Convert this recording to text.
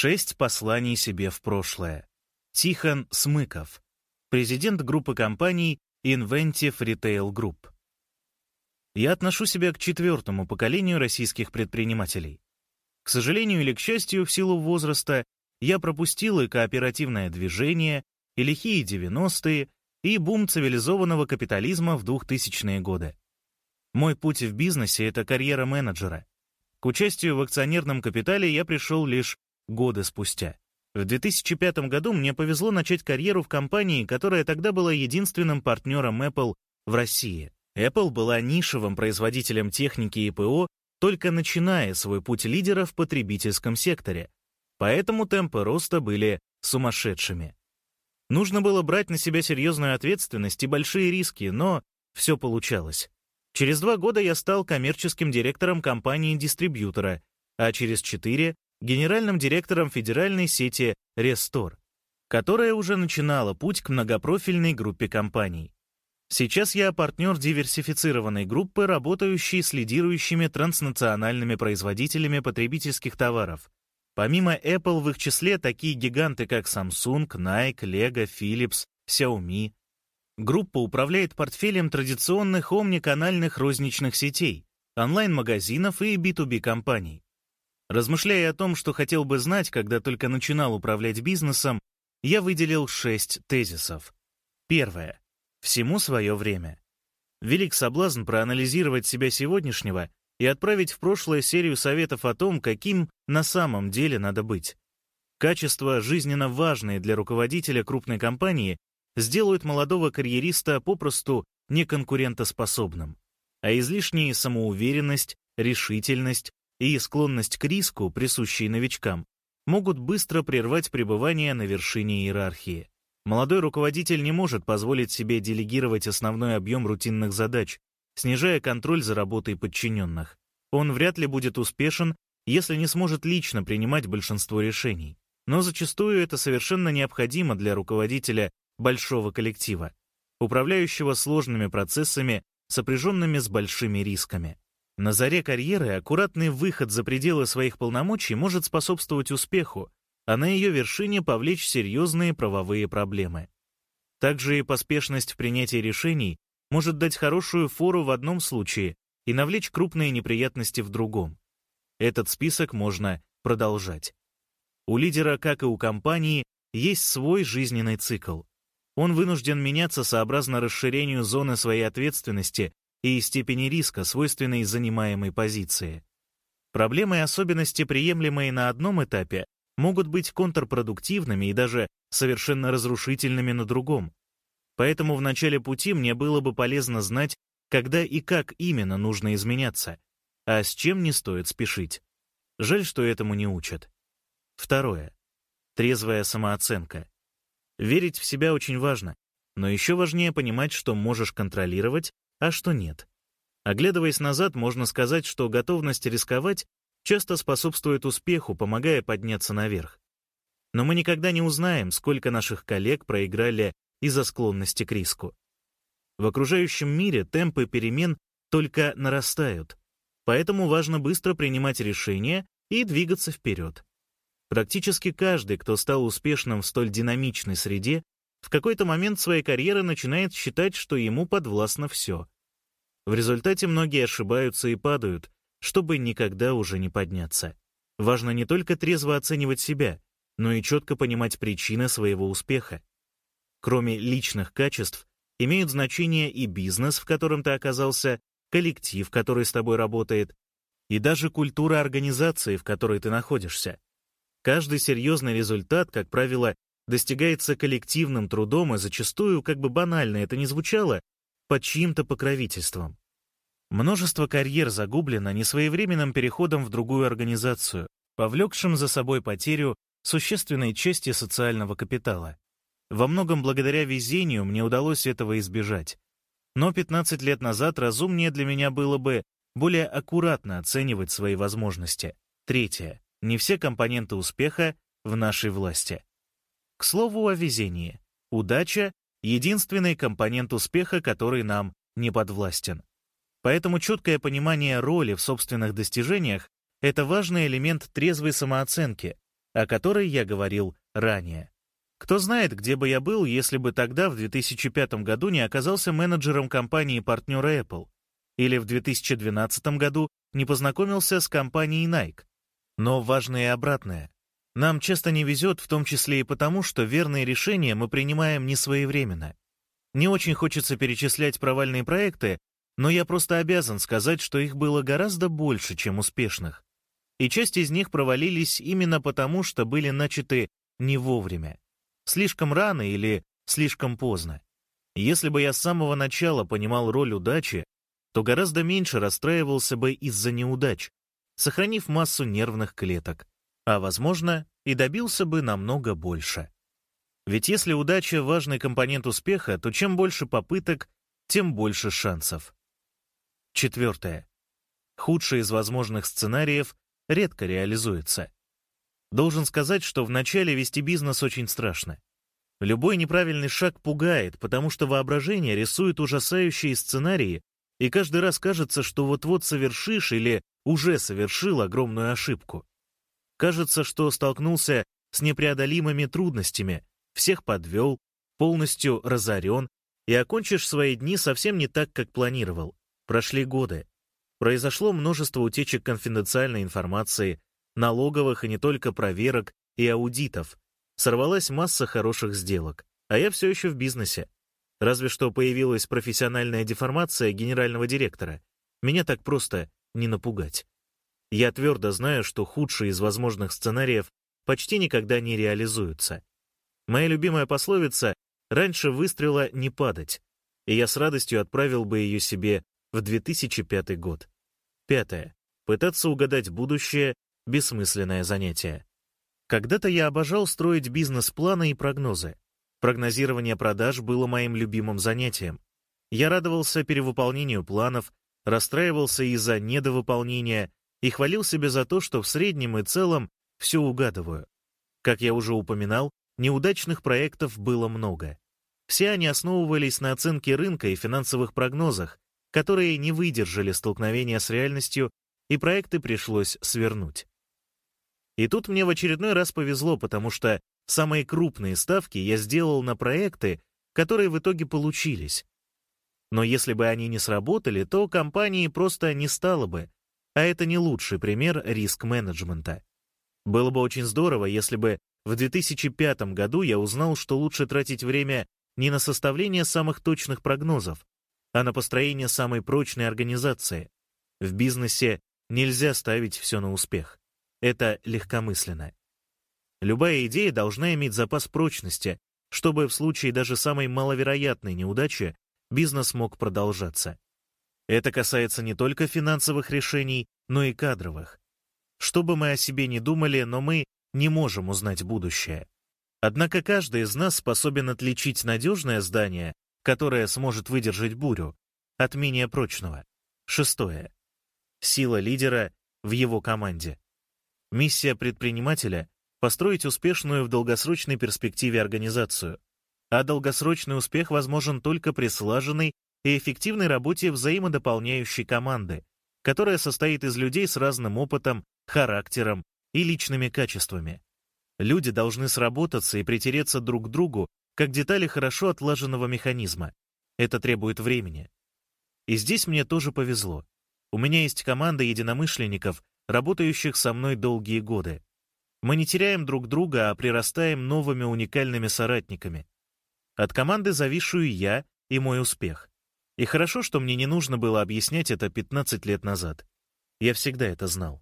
Шесть посланий себе в прошлое. Тихон Смыков, президент группы компаний Inventive Retail Group. Я отношу себя к четвертому поколению российских предпринимателей. К сожалению или к счастью, в силу возраста, я пропустил и кооперативное движение, и лихие 90-е, и бум цивилизованного капитализма в 2000-е годы. Мой путь в бизнесе — это карьера менеджера. К участию в акционерном капитале я пришел лишь годы спустя. В 2005 году мне повезло начать карьеру в компании, которая тогда была единственным партнером Apple в России. Apple была нишевым производителем техники и ПО, только начиная свой путь лидера в потребительском секторе. Поэтому темпы роста были сумасшедшими. Нужно было брать на себя серьезную ответственность и большие риски, но все получалось. Через два года я стал коммерческим директором компании-дистрибьютора, а через четыре генеральным директором федеральной сети Рестор, которая уже начинала путь к многопрофильной группе компаний. Сейчас я партнер диверсифицированной группы, работающей с лидирующими транснациональными производителями потребительских товаров. Помимо Apple в их числе такие гиганты, как Samsung, Nike, Lego, Philips, Xiaomi. Группа управляет портфелем традиционных омниканальных розничных сетей, онлайн-магазинов и B2B компаний. Размышляя о том, что хотел бы знать, когда только начинал управлять бизнесом, я выделил шесть тезисов. Первое. Всему свое время. Велик соблазн проанализировать себя сегодняшнего и отправить в прошлое серию советов о том, каким на самом деле надо быть. Качества, жизненно важные для руководителя крупной компании, сделают молодого карьериста попросту неконкурентоспособным. А излишняя самоуверенность, решительность, и склонность к риску, присущие новичкам, могут быстро прервать пребывание на вершине иерархии. Молодой руководитель не может позволить себе делегировать основной объем рутинных задач, снижая контроль за работой подчиненных. Он вряд ли будет успешен, если не сможет лично принимать большинство решений. Но зачастую это совершенно необходимо для руководителя большого коллектива, управляющего сложными процессами, сопряженными с большими рисками. На заре карьеры аккуратный выход за пределы своих полномочий может способствовать успеху, а на ее вершине повлечь серьезные правовые проблемы. Также и поспешность в принятии решений может дать хорошую фору в одном случае и навлечь крупные неприятности в другом. Этот список можно продолжать. У лидера, как и у компании, есть свой жизненный цикл. Он вынужден меняться сообразно расширению зоны своей ответственности и степени риска, свойственной занимаемой позиции. Проблемы и особенности, приемлемые на одном этапе, могут быть контрпродуктивными и даже совершенно разрушительными на другом. Поэтому в начале пути мне было бы полезно знать, когда и как именно нужно изменяться, а с чем не стоит спешить. Жаль, что этому не учат. Второе. Трезвая самооценка. Верить в себя очень важно, но еще важнее понимать, что можешь контролировать, а что нет. Оглядываясь назад, можно сказать, что готовность рисковать часто способствует успеху, помогая подняться наверх. Но мы никогда не узнаем, сколько наших коллег проиграли из-за склонности к риску. В окружающем мире темпы перемен только нарастают, поэтому важно быстро принимать решения и двигаться вперед. Практически каждый, кто стал успешным в столь динамичной среде, в какой-то момент своей карьеры начинает считать, что ему подвластно все. В результате многие ошибаются и падают, чтобы никогда уже не подняться. Важно не только трезво оценивать себя, но и четко понимать причины своего успеха. Кроме личных качеств, имеют значение и бизнес, в котором ты оказался, коллектив, который с тобой работает, и даже культура организации, в которой ты находишься. Каждый серьезный результат, как правило, достигается коллективным трудом и зачастую, как бы банально это ни звучало, под чьим-то покровительством. Множество карьер загублено несвоевременным переходом в другую организацию, повлекшим за собой потерю существенной части социального капитала. Во многом благодаря везению мне удалось этого избежать. Но 15 лет назад разумнее для меня было бы более аккуратно оценивать свои возможности. Третье. Не все компоненты успеха в нашей власти. К слову о везении. Удача — единственный компонент успеха, который нам не подвластен. Поэтому четкое понимание роли в собственных достижениях — это важный элемент трезвой самооценки, о которой я говорил ранее. Кто знает, где бы я был, если бы тогда, в 2005 году, не оказался менеджером компании-партнера Apple, или в 2012 году не познакомился с компанией Nike. Но важное и обратное. Нам часто не везет, в том числе и потому, что верные решения мы принимаем не своевременно. Не очень хочется перечислять провальные проекты, но я просто обязан сказать, что их было гораздо больше, чем успешных. И часть из них провалились именно потому, что были начаты не вовремя. Слишком рано или слишком поздно. Если бы я с самого начала понимал роль удачи, то гораздо меньше расстраивался бы из-за неудач, сохранив массу нервных клеток, а, возможно, и добился бы намного больше. Ведь если удача — важный компонент успеха, то чем больше попыток, тем больше шансов. Четвертое. Худший из возможных сценариев редко реализуется. Должен сказать, что вначале вести бизнес очень страшно. Любой неправильный шаг пугает, потому что воображение рисует ужасающие сценарии, и каждый раз кажется, что вот-вот совершишь или уже совершил огромную ошибку. Кажется, что столкнулся с непреодолимыми трудностями, всех подвел, полностью разорен, и окончишь свои дни совсем не так, как планировал. Прошли годы. Произошло множество утечек конфиденциальной информации, налоговых и не только проверок и аудитов. Сорвалась масса хороших сделок. А я все еще в бизнесе. Разве что появилась профессиональная деформация генерального директора. Меня так просто не напугать. Я твердо знаю, что худшие из возможных сценариев почти никогда не реализуются. Моя любимая пословица «раньше выстрела не падать», и я с радостью отправил бы ее себе в 2005 год. Пятое. Пытаться угадать будущее — бессмысленное занятие. Когда-то я обожал строить бизнес-планы и прогнозы. Прогнозирование продаж было моим любимым занятием. Я радовался перевыполнению планов, расстраивался из-за недовыполнения и хвалил себя за то, что в среднем и целом все угадываю. Как я уже упоминал, неудачных проектов было много. Все они основывались на оценке рынка и финансовых прогнозах, которые не выдержали столкновения с реальностью, и проекты пришлось свернуть. И тут мне в очередной раз повезло, потому что самые крупные ставки я сделал на проекты, которые в итоге получились. Но если бы они не сработали, то компании просто не стало бы, а это не лучший пример риск-менеджмента. Было бы очень здорово, если бы в 2005 году я узнал, что лучше тратить время не на составление самых точных прогнозов, а на построение самой прочной организации. В бизнесе нельзя ставить все на успех. Это легкомысленно. Любая идея должна иметь запас прочности, чтобы в случае даже самой маловероятной неудачи бизнес мог продолжаться. Это касается не только финансовых решений, но и кадровых. Что бы мы о себе не думали, но мы не можем узнать будущее. Однако каждый из нас способен отличить надежное здание, которое сможет выдержать бурю, от менее прочного. Шестое. Сила лидера в его команде. Миссия предпринимателя — построить успешную в долгосрочной перспективе организацию, а долгосрочный успех возможен только при слаженной и эффективной работе взаимодополняющей команды, которая состоит из людей с разным опытом, характером и личными качествами. Люди должны сработаться и притереться друг к другу, как детали хорошо отлаженного механизма. Это требует времени. И здесь мне тоже повезло. У меня есть команда единомышленников, работающих со мной долгие годы. Мы не теряем друг друга, а прирастаем новыми уникальными соратниками. От команды зависшую я и мой успех. И хорошо, что мне не нужно было объяснять это 15 лет назад. Я всегда это знал.